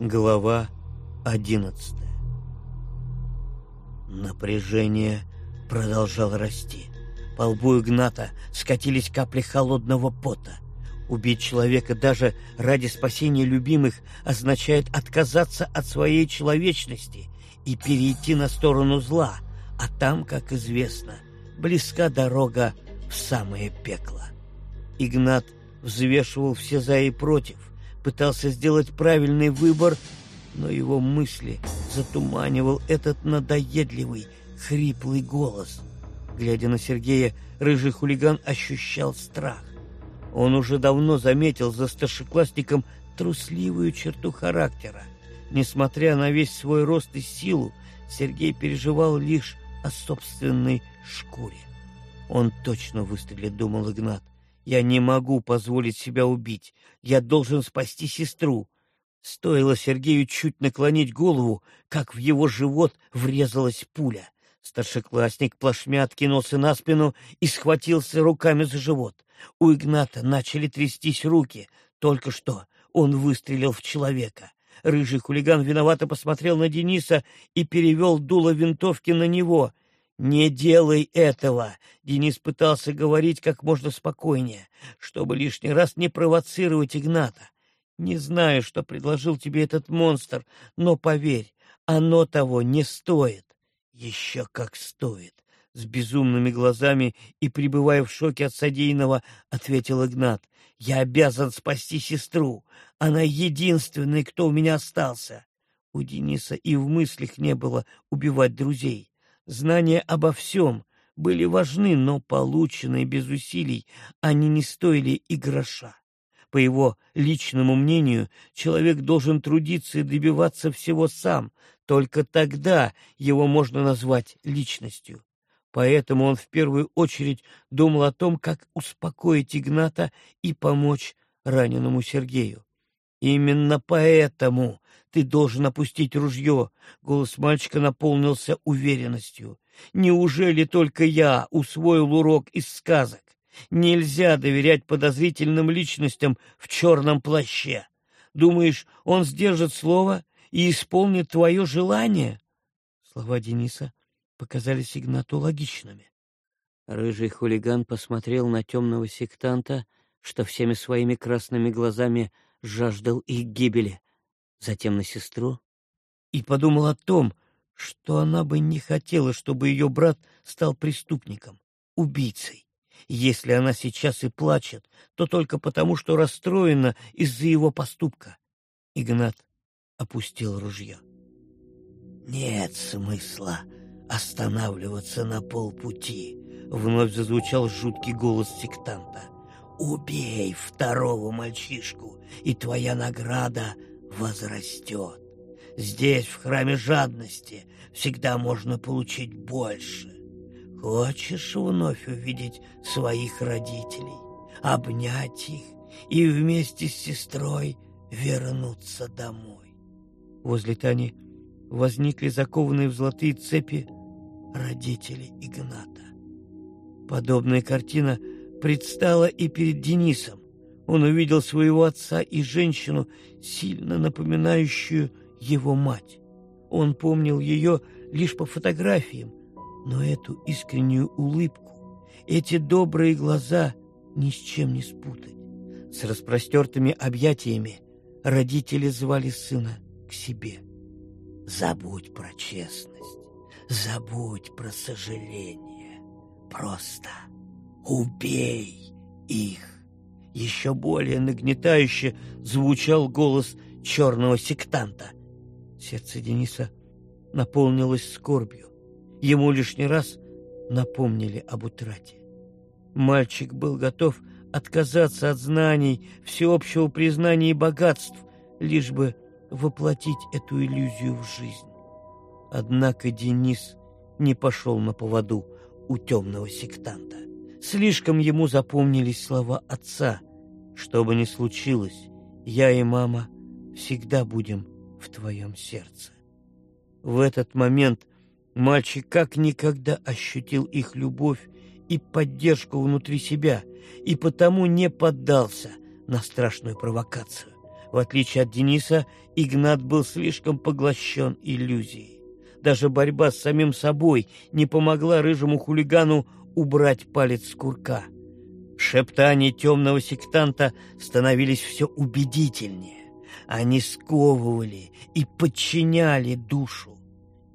Глава одиннадцатая Напряжение продолжало расти. По лбу Игната скатились капли холодного пота. Убить человека даже ради спасения любимых означает отказаться от своей человечности и перейти на сторону зла, а там, как известно, близка дорога в самое пекло. Игнат взвешивал все за и против, пытался сделать правильный выбор, но его мысли затуманивал этот надоедливый, хриплый голос. Глядя на Сергея, рыжий хулиган ощущал страх. Он уже давно заметил за старшеклассником трусливую черту характера. Несмотря на весь свой рост и силу, Сергей переживал лишь о собственной шкуре. Он точно выстрелит, думал Игнат. Я не могу позволить себя убить. Я должен спасти сестру. Стоило Сергею чуть наклонить голову, как в его живот врезалась пуля. Старшеклассник плашмя откинулся на спину и схватился руками за живот. У Игната начали трястись руки. Только что он выстрелил в человека. Рыжий хулиган виновато посмотрел на Дениса и перевел дуло винтовки на него. «Не делай этого!» — Денис пытался говорить как можно спокойнее, чтобы лишний раз не провоцировать Игната. «Не знаю, что предложил тебе этот монстр, но поверь, оно того не стоит». «Еще как стоит!» — с безумными глазами и пребывая в шоке от содеянного, ответил Игнат. «Я обязан спасти сестру. Она единственная, кто у меня остался». У Дениса и в мыслях не было убивать друзей. Знания обо всем были важны, но полученные без усилий они не стоили и гроша. По его личному мнению, человек должен трудиться и добиваться всего сам, только тогда его можно назвать личностью. Поэтому он в первую очередь думал о том, как успокоить Игната и помочь раненому Сергею. «Именно поэтому ты должен опустить ружье», — голос мальчика наполнился уверенностью. «Неужели только я усвоил урок из сказок? Нельзя доверять подозрительным личностям в черном плаще. Думаешь, он сдержит слово и исполнит твое желание? Слова Дениса показались Игнату логичными. Рыжий хулиган посмотрел на темного сектанта, что всеми своими красными глазами жаждал их гибели, затем на сестру, и подумал о том, что она бы не хотела, чтобы ее брат стал преступником, убийцей. Если она сейчас и плачет, то только потому, что расстроена из-за его поступка. Игнат опустил ружье. «Нет смысла останавливаться на полпути», — вновь зазвучал жуткий голос сектанта. «Убей второго мальчишку, и твоя награда возрастет. Здесь, в храме жадности, всегда можно получить больше. Хочешь вновь увидеть своих родителей, обнять их и вместе с сестрой вернуться домой?» Возле Тани возникли закованные в золотые цепи родители Игната. Подобная картина предстала и перед Денисом. Он увидел своего отца и женщину, сильно напоминающую его мать. Он помнил ее лишь по фотографиям, но эту искреннюю улыбку, эти добрые глаза ни с чем не спутать. С распростертыми объятиями родители звали сына к себе. Забудь про честность, забудь про сожаление. Просто убей их. Еще более нагнетающе звучал голос черного сектанта. Сердце Дениса наполнилось скорбью. Ему лишний раз напомнили об утрате. Мальчик был готов отказаться от знаний, всеобщего признания и богатств, лишь бы воплотить эту иллюзию в жизнь. Однако Денис не пошел на поводу у темного сектанта. Слишком ему запомнились слова отца. Что бы ни случилось, я и мама всегда будем в твоем сердце. В этот момент мальчик как никогда ощутил их любовь и поддержку внутри себя, и потому не поддался на страшную провокацию. В отличие от Дениса, Игнат был слишком поглощен иллюзией. Даже борьба с самим собой не помогла рыжему хулигану убрать палец с курка. Шептания темного сектанта становились все убедительнее. Они сковывали и подчиняли душу.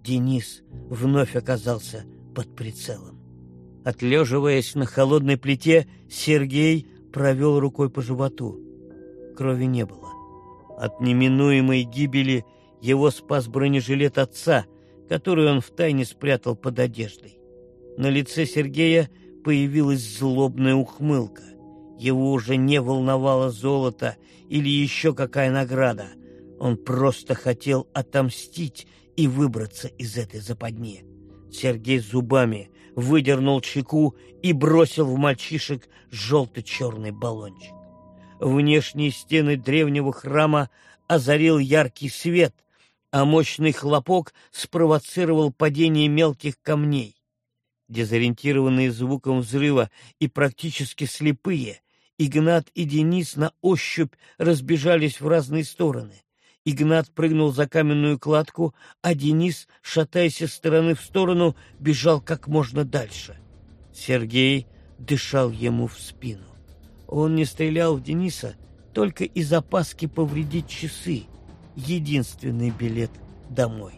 Денис вновь оказался под прицелом. Отлеживаясь на холодной плите, Сергей провел рукой по животу. Крови не было. От неминуемой гибели его спас бронежилет отца, который он втайне спрятал под одеждой. На лице Сергея появилась злобная ухмылка. Его уже не волновало золото или еще какая награда. Он просто хотел отомстить и выбраться из этой западни. Сергей зубами выдернул чеку и бросил в мальчишек желто-черный баллончик. Внешние стены древнего храма озарил яркий свет, а мощный хлопок спровоцировал падение мелких камней. Дезориентированные звуком взрыва и практически слепые, Игнат и Денис на ощупь разбежались в разные стороны. Игнат прыгнул за каменную кладку, а Денис, шатаясь из стороны в сторону, бежал как можно дальше. Сергей дышал ему в спину. Он не стрелял в Дениса только из опаски повредить часы. Единственный билет домой.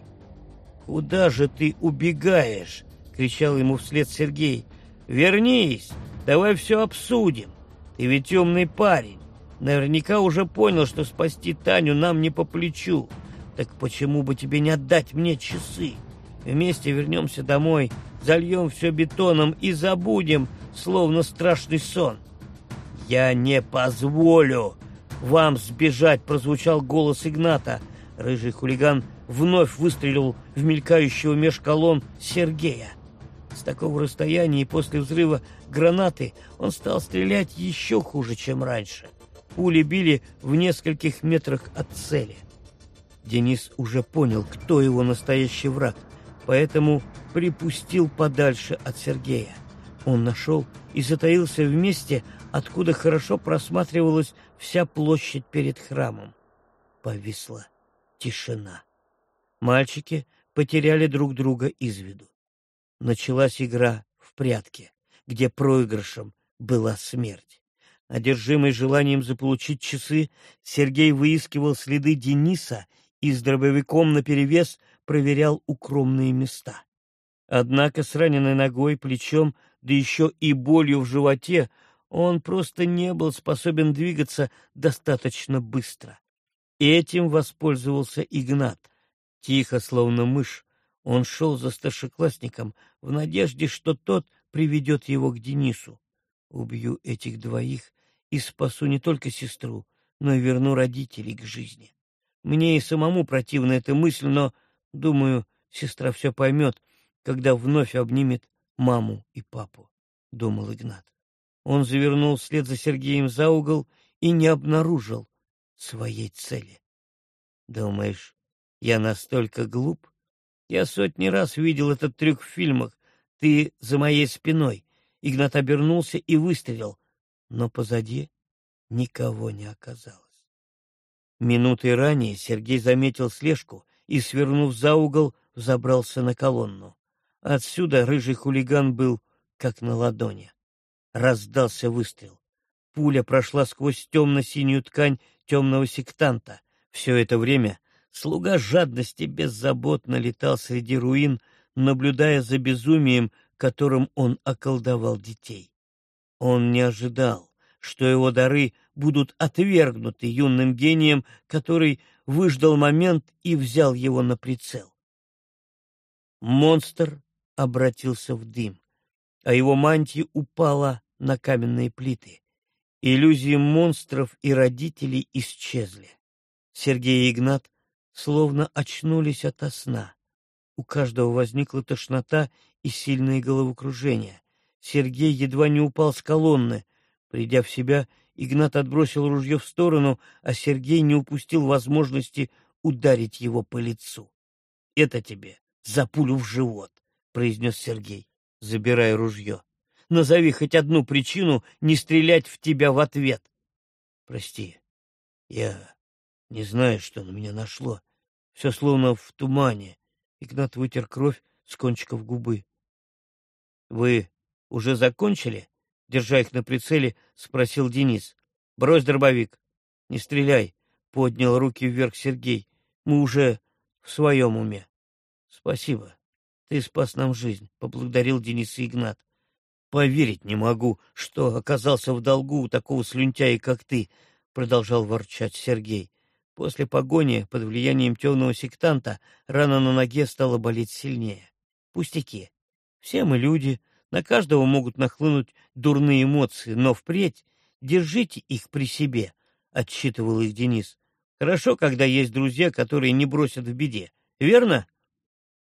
«Куда же ты убегаешь?» — кричал ему вслед Сергей. «Вернись, давай все обсудим. Ты ведь темный парень. Наверняка уже понял, что спасти Таню нам не по плечу. Так почему бы тебе не отдать мне часы? Вместе вернемся домой, зальем все бетоном и забудем, словно страшный сон. Я не позволю вам сбежать, прозвучал голос Игната. Рыжий хулиган вновь выстрелил в мелькающего меж колонн Сергея. С такого расстояния и после взрыва гранаты он стал стрелять еще хуже, чем раньше. Пули били в нескольких метрах от цели. Денис уже понял, кто его настоящий враг, поэтому припустил подальше от Сергея. Он нашел и затаился в месте, откуда хорошо просматривалась вся площадь перед храмом. Повисла тишина. Мальчики потеряли друг друга из виду. Началась игра в прятки, где проигрышем была смерть. Одержимый желанием заполучить часы, Сергей выискивал следы Дениса и с дробовиком наперевес проверял укромные места. Однако с раненой ногой, плечом, да еще и болью в животе, он просто не был способен двигаться достаточно быстро. Этим воспользовался Игнат. Тихо, словно мышь, он шел за старшеклассником в надежде, что тот приведет его к Денису. Убью этих двоих и спасу не только сестру, но и верну родителей к жизни. Мне и самому противна эта мысль, но, думаю, сестра все поймет, когда вновь обнимет маму и папу, — думал Игнат. Он завернул вслед за Сергеем за угол и не обнаружил своей цели. Думаешь, я настолько глуп? Я сотни раз видел этот трюк в фильмах. Ты за моей спиной. Игнат обернулся и выстрелил, но позади никого не оказалось. Минутой ранее Сергей заметил слежку и, свернув за угол, забрался на колонну. Отсюда рыжий хулиган был как на ладони. Раздался выстрел. Пуля прошла сквозь темно-синюю ткань темного сектанта. Все это время слуга жадности беззаботно летал среди руин, наблюдая за безумием, которым он околдовал детей. Он не ожидал, что его дары будут отвергнуты юным гением, который выждал момент и взял его на прицел. Монстр обратился в дым, а его мантия упала на каменные плиты. Иллюзии монстров и родителей исчезли. Сергей и Игнат словно очнулись ото сна. У каждого возникла тошнота и сильное головокружение. Сергей едва не упал с колонны. Придя в себя, Игнат отбросил ружье в сторону, а Сергей не упустил возможности ударить его по лицу. — Это тебе за пулю в живот, — произнес Сергей, забирая ружье. — Назови хоть одну причину не стрелять в тебя в ответ. — Прости, я Не знаю, что на меня нашло. Все словно в тумане. Игнат вытер кровь с кончиков губы. — Вы уже закончили? — держа их на прицеле, спросил Денис. — Брось дробовик. — Не стреляй, — поднял руки вверх Сергей. — Мы уже в своем уме. — Спасибо. Ты спас нам жизнь, — поблагодарил Денис и Игнат. — Поверить не могу, что оказался в долгу у такого слюнтяя, как ты, — продолжал ворчать Сергей. После погони под влиянием темного сектанта рана на ноге стала болеть сильнее. Пустяки. Все мы люди, на каждого могут нахлынуть дурные эмоции, но впредь держите их при себе, — отсчитывал их Денис. Хорошо, когда есть друзья, которые не бросят в беде. Верно?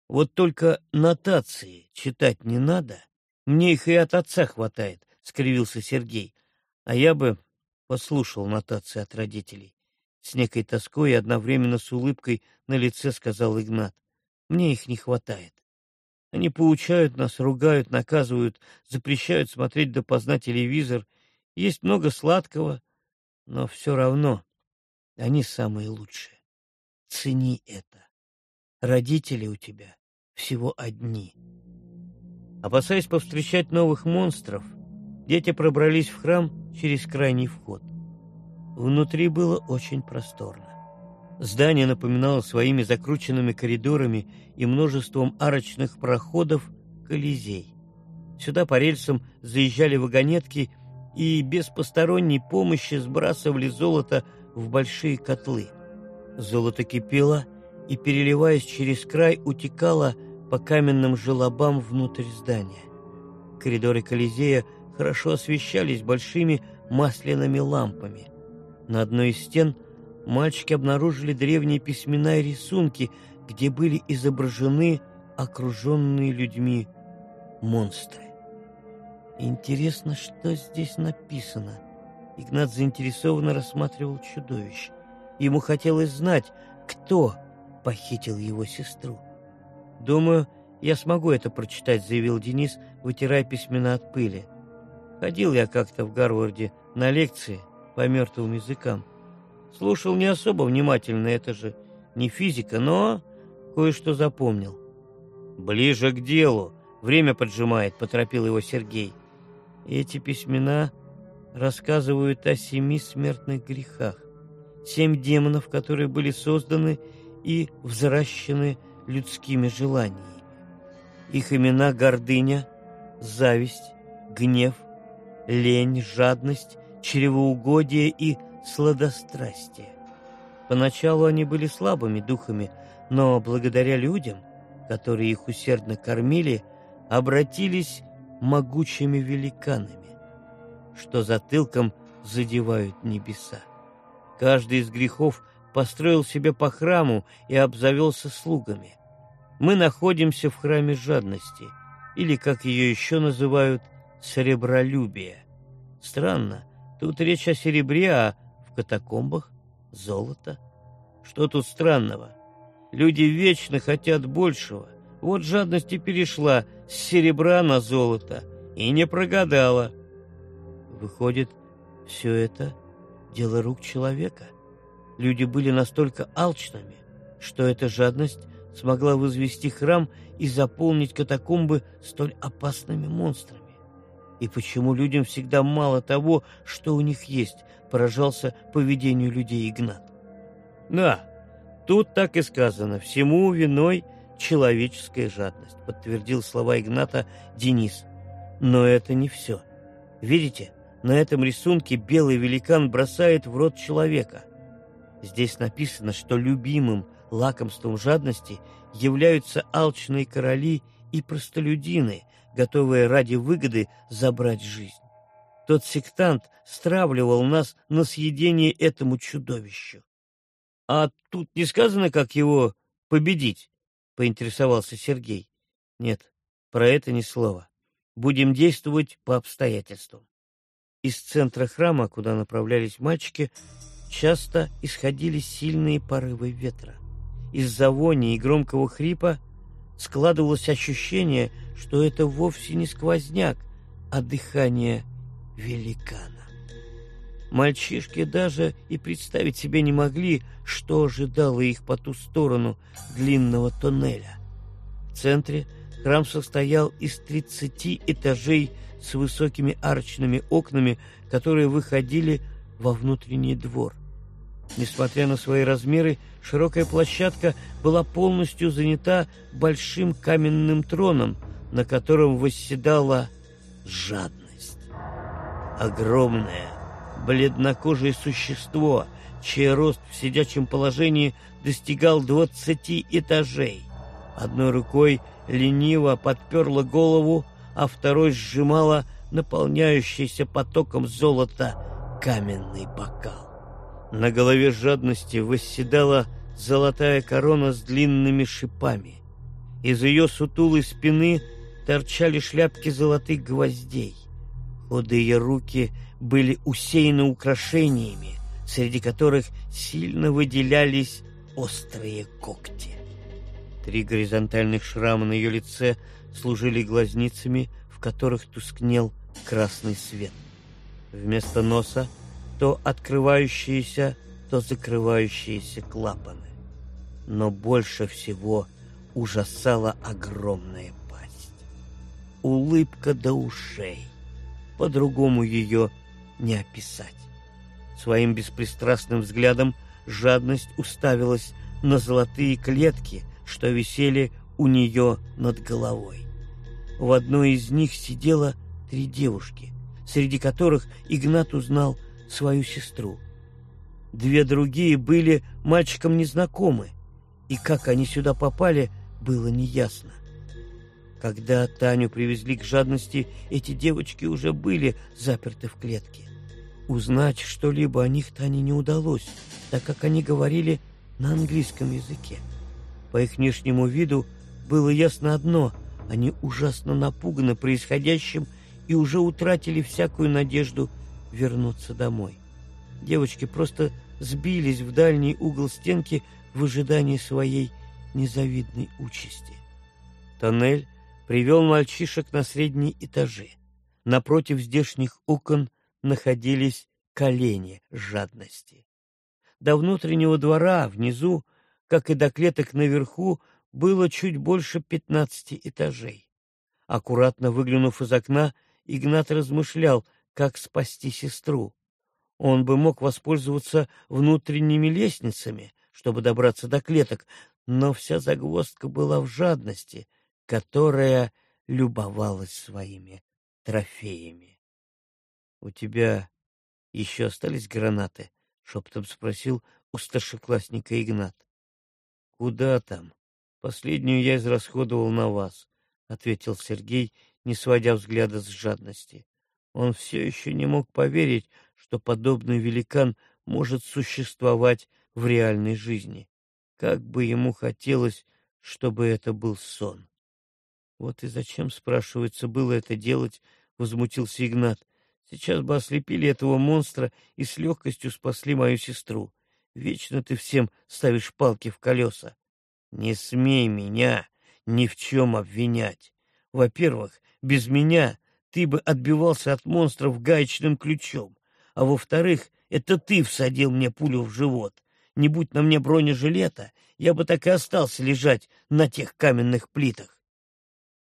Вот только нотации читать не надо. Мне их и от отца хватает, — скривился Сергей. А я бы послушал нотации от родителей. С некой тоской и одновременно с улыбкой на лице сказал Игнат. Мне их не хватает. Они поучают нас, ругают, наказывают, запрещают смотреть допоздна телевизор. Есть много сладкого, но все равно они самые лучшие. Цени это. Родители у тебя всего одни. Опасаясь повстречать новых монстров, дети пробрались в храм через крайний вход. Внутри было очень просторно. Здание напоминало своими закрученными коридорами и множеством арочных проходов колизей. Сюда по рельсам заезжали вагонетки и без посторонней помощи сбрасывали золото в большие котлы. Золото кипело и, переливаясь через край, утекало по каменным желобам внутрь здания. Коридоры Колизея хорошо освещались большими масляными лампами. На одной из стен мальчики обнаружили древние письмена и рисунки, где были изображены окруженные людьми монстры. Интересно, что здесь написано? Игнат заинтересованно рассматривал чудовище. Ему хотелось знать, кто похитил его сестру. «Думаю, я смогу это прочитать», — заявил Денис, вытирая письмена от пыли. «Ходил я как-то в Гарварде на лекции по мертвым языкам. Слушал не особо внимательно, это же не физика, но кое-что запомнил. «Ближе к делу, время поджимает», — поторопил его Сергей. Эти письмена рассказывают о семи смертных грехах. Семь демонов, которые были созданы и взращены людскими желаниями. Их имена — гордыня, зависть, гнев, лень, жадность, чревоугодие и сладострастие. Поначалу они были слабыми духами, но благодаря людям, которые их усердно кормили, обратились могучими великанами, что затылком задевают небеса. Каждый из грехов построил себе по храму и обзавелся слугами. Мы находимся в храме жадности, или, как ее еще называют, сребролюбия. Странно, Тут речь о серебре, а в катакомбах золото. Что тут странного? Люди вечно хотят большего. Вот жадность и перешла с серебра на золото и не прогадала. Выходит, все это дело рук человека. Люди были настолько алчными, что эта жадность смогла возвести храм и заполнить катакомбы столь опасными монстрами. И почему людям всегда мало того, что у них есть, поражался поведению людей Игнат. Да, тут так и сказано, всему виной человеческая жадность, подтвердил слова Игната Денис. Но это не все. Видите, на этом рисунке белый великан бросает в рот человека. Здесь написано, что любимым лакомством жадности являются алчные короли и простолюдины, готовые ради выгоды забрать жизнь. Тот сектант стравливал нас на съедение этому чудовищу. — А тут не сказано, как его победить? — поинтересовался Сергей. — Нет, про это ни слова. Будем действовать по обстоятельствам. Из центра храма, куда направлялись мальчики, часто исходили сильные порывы ветра. Из-за вони и громкого хрипа складывалось ощущение, что это вовсе не сквозняк, а дыхание великана. Мальчишки даже и представить себе не могли, что ожидало их по ту сторону длинного тоннеля. В центре храм состоял из 30 этажей с высокими арочными окнами, которые выходили во внутренний двор. Несмотря на свои размеры, широкая площадка была полностью занята большим каменным троном, на котором восседала жадность. Огромное, бледнокожее существо, чей рост в сидячем положении достигал двадцати этажей. Одной рукой лениво подперла голову, а второй сжимала наполняющийся потоком золота каменный бокал. На голове жадности восседала золотая корона с длинными шипами. Из ее сутулой спины торчали шляпки золотых гвоздей. Худые руки были усеяны украшениями, среди которых сильно выделялись острые когти. Три горизонтальных шрама на ее лице служили глазницами, в которых тускнел красный свет. Вместо носа то открывающиеся, то закрывающиеся клапаны. Но больше всего ужасала огромная. Улыбка до ушей. По-другому ее не описать. Своим беспристрастным взглядом жадность уставилась на золотые клетки, что висели у нее над головой. В одной из них сидело три девушки, среди которых Игнат узнал свою сестру. Две другие были мальчикам незнакомы, и как они сюда попали, было неясно. Когда Таню привезли к жадности, эти девочки уже были заперты в клетке. Узнать что-либо о них Тане не удалось, так как они говорили на английском языке. По их внешнему виду было ясно одно — они ужасно напуганы происходящим и уже утратили всякую надежду вернуться домой. Девочки просто сбились в дальний угол стенки в ожидании своей незавидной участи. Тоннель привел мальчишек на средние этажи. Напротив здешних окон находились колени жадности. До внутреннего двора внизу, как и до клеток наверху, было чуть больше пятнадцати этажей. Аккуратно выглянув из окна, Игнат размышлял, как спасти сестру. Он бы мог воспользоваться внутренними лестницами, чтобы добраться до клеток, но вся загвоздка была в жадности, которая любовалась своими трофеями. — У тебя еще остались гранаты? — шепотом спросил у старшеклассника Игнат. — Куда там? Последнюю я израсходовал на вас, — ответил Сергей, не сводя взгляда с жадности. Он все еще не мог поверить, что подобный великан может существовать в реальной жизни. Как бы ему хотелось, чтобы это был сон. Вот и зачем, спрашивается, было это делать, — возмутился Игнат. Сейчас бы ослепили этого монстра и с легкостью спасли мою сестру. Вечно ты всем ставишь палки в колеса. Не смей меня ни в чем обвинять. Во-первых, без меня ты бы отбивался от монстров гаечным ключом. А во-вторых, это ты всадил мне пулю в живот. Не будь на мне бронежилета, я бы так и остался лежать на тех каменных плитах.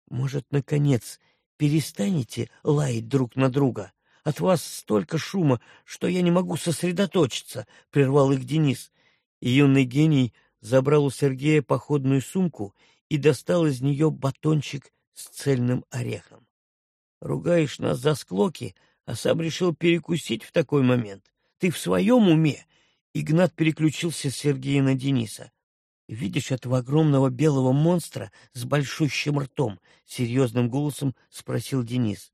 Может, наконец, перестанете лаять друг на друга? От вас столько шума, что я не могу сосредоточиться, — прервал их Денис. И юный гений забрал у Сергея походную сумку и достал из нее батончик с цельным орехом. Ругаешь нас за склоки, а сам решил перекусить в такой момент. Ты в своем уме? Игнат переключился с Сергея на Дениса. «Видишь этого огромного белого монстра с большущим ртом?» — серьезным голосом спросил Денис.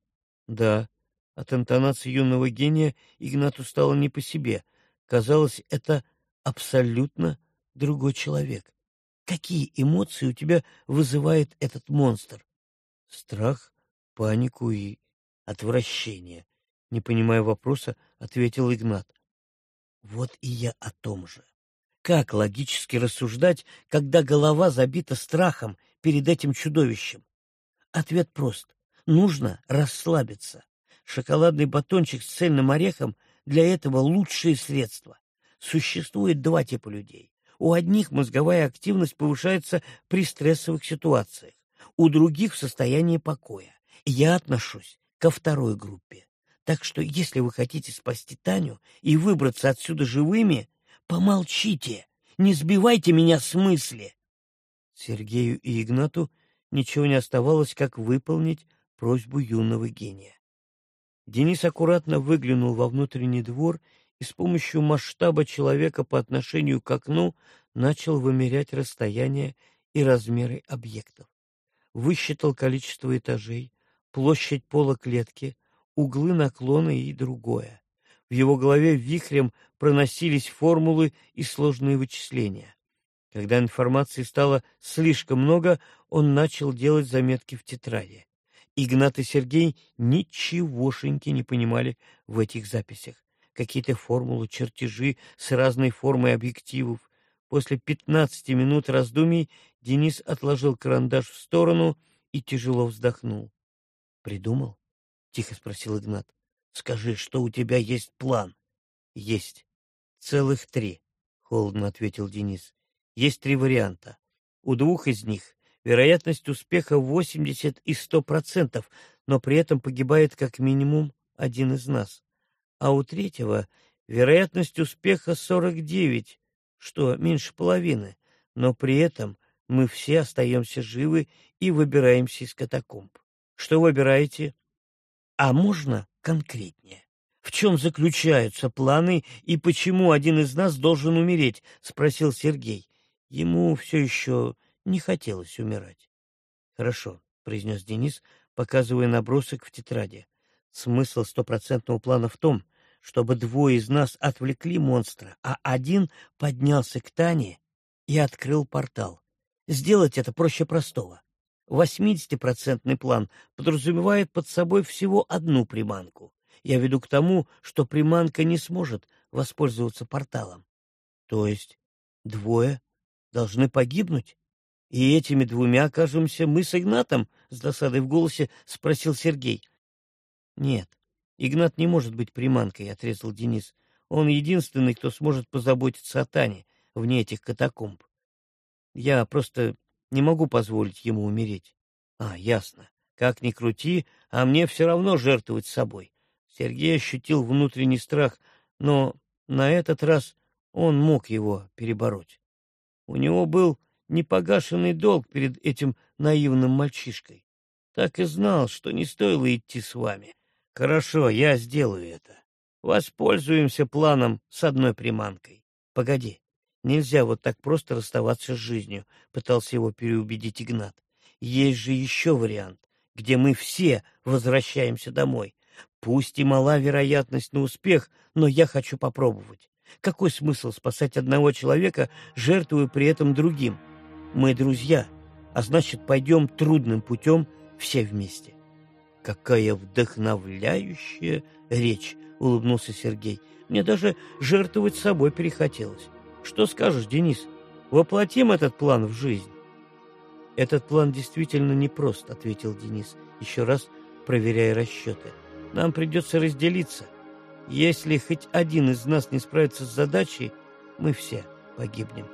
«Да». От интонации юного гения Игнату стало не по себе. Казалось, это абсолютно другой человек. Какие эмоции у тебя вызывает этот монстр? Страх, панику и отвращение. Не понимая вопроса, ответил Игнат. Вот и я о том же. Как логически рассуждать, когда голова забита страхом перед этим чудовищем? Ответ прост. Нужно расслабиться. Шоколадный батончик с цельным орехом для этого лучшие средства. Существует два типа людей. У одних мозговая активность повышается при стрессовых ситуациях, у других в состоянии покоя. Я отношусь ко второй группе. Так что, если вы хотите спасти Таню и выбраться отсюда живыми, помолчите, не сбивайте меня с мысли. Сергею и Игнату ничего не оставалось, как выполнить просьбу юного гения. Денис аккуратно выглянул во внутренний двор и с помощью масштаба человека по отношению к окну начал вымерять расстояние и размеры объектов. Высчитал количество этажей, площадь пола клетки, углы наклона и другое. В его голове вихрем проносились формулы и сложные вычисления. Когда информации стало слишком много, он начал делать заметки в тетради. Игнат и Сергей ничегошеньки не понимали в этих записях. Какие-то формулы, чертежи с разной формой объективов. После пятнадцати минут раздумий Денис отложил карандаш в сторону и тяжело вздохнул. «Придумал?» — тихо спросил Игнат. «Скажи, что у тебя есть план?» «Есть. Целых три», — холодно ответил Денис. «Есть три варианта. У двух из них вероятность успеха 80 и 100%, но при этом погибает как минимум один из нас. А у третьего вероятность успеха 49, что меньше половины, но при этом мы все остаемся живы и выбираемся из катакомб. Что выбираете? А можно конкретнее? В чем заключаются планы и почему один из нас должен умереть? — спросил Сергей. Ему все еще не хотелось умирать. — Хорошо, — произнес Денис, показывая набросок в тетради. Смысл стопроцентного плана в том, чтобы двое из нас отвлекли монстра, а один поднялся к Тане и открыл портал. Сделать это проще простого. Восьмидесятипроцентный план подразумевает под собой всего одну приманку. Я веду к тому, что приманка не сможет воспользоваться порталом. То есть двое должны погибнуть? И этими двумя окажемся мы с Игнатом? С досадой в голосе спросил Сергей. Нет, Игнат не может быть приманкой, отрезал Денис. Он единственный, кто сможет позаботиться о Тане вне этих катакомб. Я просто не могу позволить ему умереть. А, ясно. Как ни крути, а мне все равно жертвовать собой. Сергей ощутил внутренний страх, но на этот раз он мог его перебороть. У него был непогашенный долг перед этим наивным мальчишкой. Так и знал, что не стоило идти с вами. Хорошо, я сделаю это. Воспользуемся планом с одной приманкой. Погоди, нельзя вот так просто расставаться с жизнью, пытался его переубедить Игнат. Есть же еще вариант, где мы все возвращаемся домой. Пусть и мала вероятность на успех, но я хочу попробовать. Какой смысл спасать одного человека, жертвуя при этом другим? Мы друзья, а значит, пойдем трудным путем все вместе. Какая вдохновляющая речь, улыбнулся Сергей. Мне даже жертвовать собой перехотелось. Что скажешь, Денис? Воплотим этот план в жизнь. Этот план действительно непрост, ответил Денис, еще раз проверяя расчеты. Нам придется разделиться. Если хоть один из нас не справится с задачей, мы все погибнем.